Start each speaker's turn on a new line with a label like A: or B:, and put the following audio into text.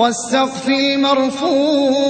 A: وَالسَّقْفِ الْمَرْفُوعِ